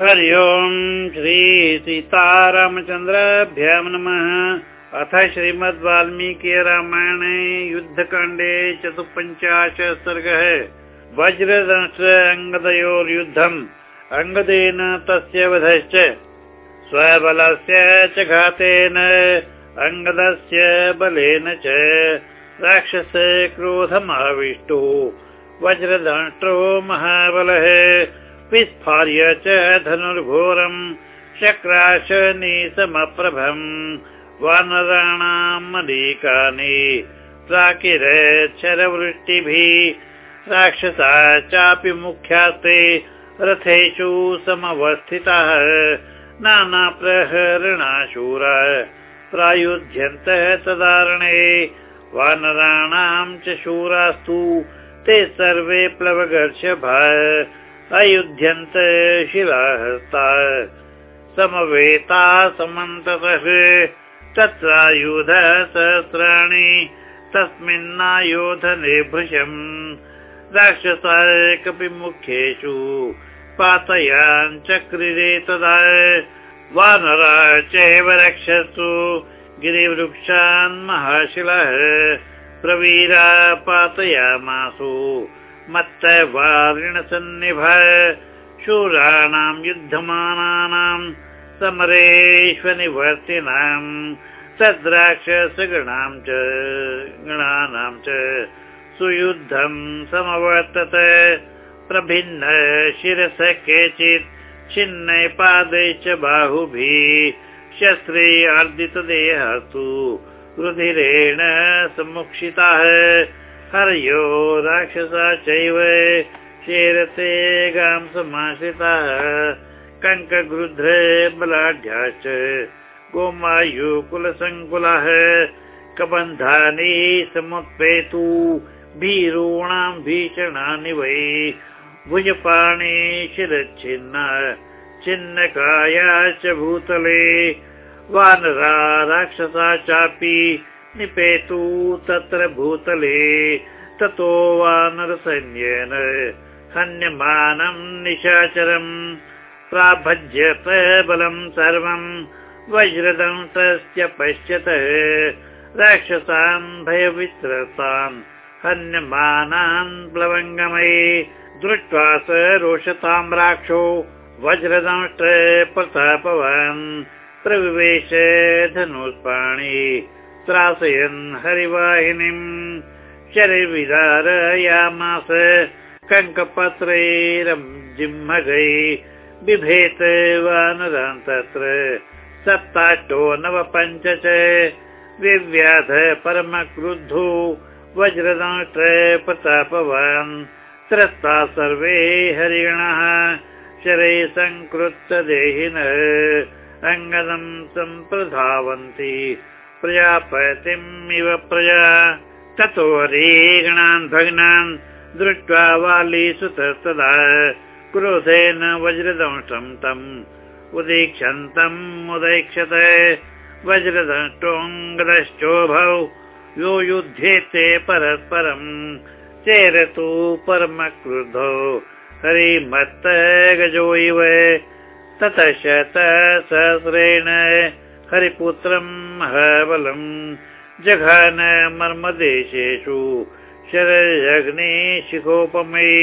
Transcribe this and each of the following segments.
हरि ओम् श्री सीतारामचन्द्राभ्यां नमः। अथ श्रीमद् वाल्मीकि रामायणे युद्धकाण्डे चतुःपञ्चाशत् सर्गः। वज्रदंश अङ्गदयोर्युद्धम् अङ्गदेन तस्य वधश्च। स्वबलस्य च घातेन। अङ्गदस्य बलेन च। राक्षस क्रोधमाविष्टो। वज्रदंष्टो महाबलः विस्फार्य च धनुर्घोरम् शक्राशनिसमप्रभम् वानराणाम् अनेकानि प्राकिरच्छरवृष्टिभिः राक्षसा चापि मुख्यास्ते रथेषु समवस्थिताः नानाप्रहरणाशूरा प्रायुध्यन्तः तदारणे वानराणाम् च शूरास्तु ते सर्वे प्लवगर्षभा अयुध्यन्त शिलाहस्ता समवेता समन्ततः तत्रायुध सहस्राणि तस्मिन्नायोधने भृशम् राक्षसा कपि मुख्येषु पातयाञ्चक्रिरे तदा वानरा चैव रक्षसु गिरिवृक्षान् महाशिलः प्रवीरा पातयामासु मत्त वारिणसन्निभ। शूराणाम् युद्धमानानाम् समरेष्वनिवर्तिनाम् तद्राक्षसगणाम् च गणानाम् च सुयुद्धम् समवर्तत। प्रभिन्न शिरस केचित् छिन्नै पादै च बाहुभिः शस्त्रे अर्दितदेहस्तु रुधिरेण समुक्षिताः हरयो राक्षसा चैव शेरते गां समाश्रिताः। कङ्कगृध्र बलाढ्याश्च गोमायुकुलसङ्कुलः कबन्धानि समुत्पेतु भीरूणां भीषणानि वै भुजपाणि शिरच्छिन्ना छिन्नकाया च भूतले। वानरा राक्षसा चापि निपेतु तत्र भूतले ततो वानरसैन्येन हन्यमानम् निशाचरम् प्राभज्यत बलम् सर्वम् वज्रदंशस्य पश्यतः राक्षसान् भयविस्रतान् हन्यमानान् प्लवङ्गमये दृष्ट्वा स रोषताम् राक्षो वज्रदंष्ट प्रतापवान् प्रविवेश धनुष्पाणि त्रासयन् हरिवाहिनीम्। शरीरविदारयामास। कङ्कपत्रैरं जिह्मगै बिभेत वानरान् तत्र सप्ताष्टो नव पञ्च च विव्याध परमक्रुद्धो वज्रदंष्ट प्रतापवान्। त्रस्ता सर्वे हरिणः शरै सङ्कृत्त देहिनः अङ्गदम् सम्प्रधावन्ति प्रजापतिम् इव प्रजा रेगणान् भग्नान् दृष्ट्वा वाली सुतस्तदा क्रोधेन वज्रदंष्टम् तम् उदीक्षन्तम् उदैक्षत। वज्रदंष्टोऽङ्गदश्चोभौ यो युध्येते परस्परम्। चेरतु परमक्रुद्धौ। हरिमत्त गजो इव। ततः सहस्रेण हरिपुत्रम् महाबलम् जघान मर्मदेशेषु शरजग्ने शिखोपमयि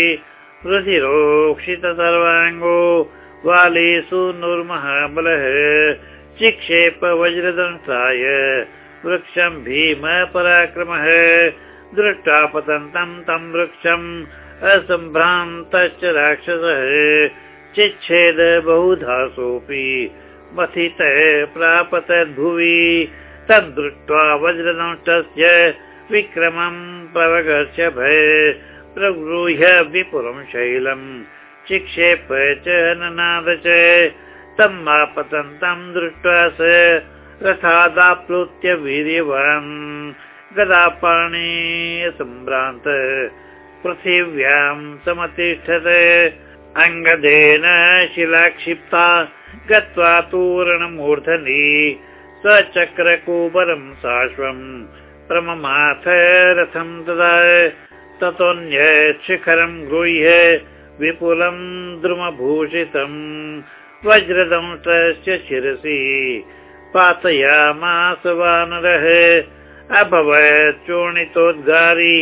रुधिरोक्षित सर्वाङ्गो वालीसु नुर्महाबलः चिक्षेप वज्रदंसाय वृक्षम् भीम पराक्रमः दृष्ट्वा पतन्तम् तम् वृक्षम् असम्भ्रान्तश्च राक्षसः चिच्छेद बहुधासोऽपि मथित प्रापतद्भुवि तद्दृष्ट्वा वज्रदंष्टस्य विक्रमम् प्रवगर्ष भय प्रगृह्य विपुलम् शैलम् चिक्षेप च ननाद च तम् आपतन्तम् दृष्ट्वा स रथादाप्लुत्य वीर्यवान् गदापाणि सम्भ्रान्त पृथिव्याम् समतिष्ठत अङ्गदेन शिलाक्षिप्ता गत्वा तूरणमूर्धनि सचक्रकुबरम् साश्वम् प्रममाथ रथम् तदा ततोऽन्य शिखरम् गृह्य विपुलम् द्रुमभूषितम् वज्रदंशस्य शिरसि पातयामास वानरः अभवत् चूर्णितोद्गारी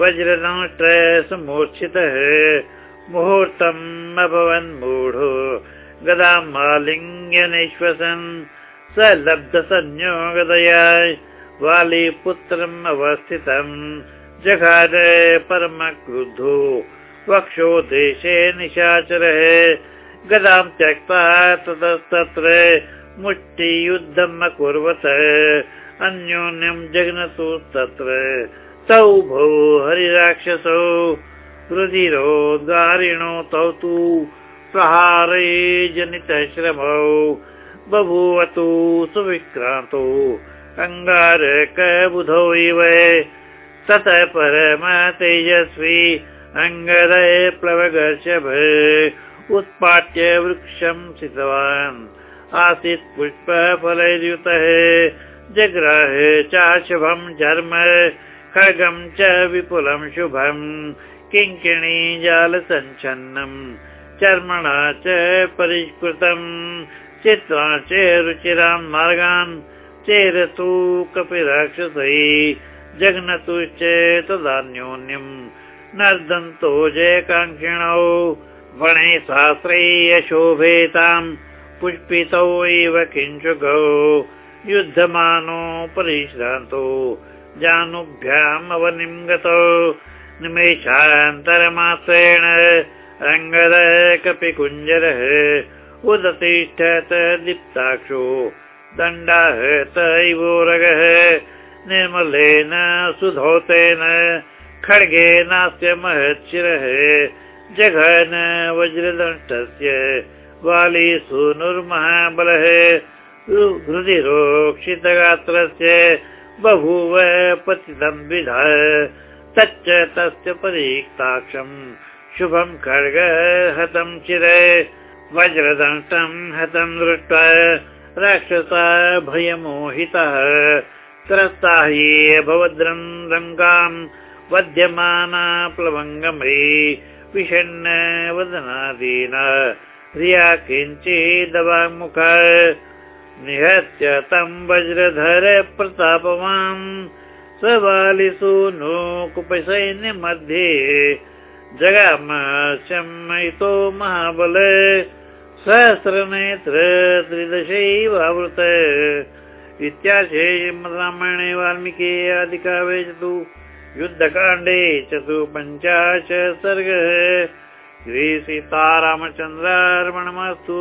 वज्रदंश समूर्च्छितः मुहूर्तम् अभवन् मूढो। गदामालिङ्ग्यनिश्वसन् स लब्धसंज्ञो गदया वालीपुत्रम् अवस्थितम्। जघार परम क्रुद्धो वक्षो देशे निशाचरः। गदां त्यक्त्वा ततस्तत्र मुष्टियुद्धम् अकुर्वत। अन्योन्यं जघ्नतु तत्र। तौ भो हरिराक्षसौ रुधिरोद्गारिणो तौ तु प्रहारे जनितश्रमौ। बभूवतु सुविक्रान्तौ अङ्गारकबुधौ इव। ततः परम तेजस्वी अङ्गदय प्लवगर्षभ उत्पाट्य वृक्षं स्थितवान् आसीत् पुष्पफलैर्युतः जग्राह चाशुभं चर्म खड्गं च विपुलं शुभम् किङ्किणी जालसञ्छन्नम् चर्मणा च परिष्कृतम् चित्रा च रुचिरां मार्गान् चेरतु कपिराक्षसै जघ्नतुश्च तदान्योन्यम् नर्दन्तो जयकाङ्क्षिणौ वणे सहस्रै अशोभेताम् पुष्पितौ एव किञ्चुगौ युद्धमानो परिश्रान्तो जानुभ्याम् अवनिम् गतौ निमेषान्तरमात्रेण अङ्गद कपिकुञ्जरः उदतिष्ठत दीप्ताक्षो दण्डाहत इवोरगः निर्मलेन सुधौतेन खड्गेनास्य महच्छिरः जघन वज्रदण्डस्य वाली सूनुर्महाबलः हृदिरोक्षितगात्रस्य बभूव पतितं विधा तच्च तस्य परीक्ताक्षम् शुभं खड्ग हतं चिर वज्रदण्डं हतं दृष्ट्वा राक्षसा भयमोहितः त्रस्ता हि भवद्रं रङ्गाम् वध्यमाना प्लवङ्गमे विषण्ण वदनादीना ह्रिया किञ्चिदवाङ्मुख निहत्य तं वज्रधर प्रतापवान् स बालिसु नो कुपसैन्यमध्ये जगाम शमयितो महाबल। सहस्रनेत्र त्रिदशैवावृत इत्याशे रामायणे वाल्मीकि आदिकाव्ये तु युद्धकाण्डे चतुपञ्चाशत् सर्गः। श्रीसीतारामचन्द्रार्पणमस्तु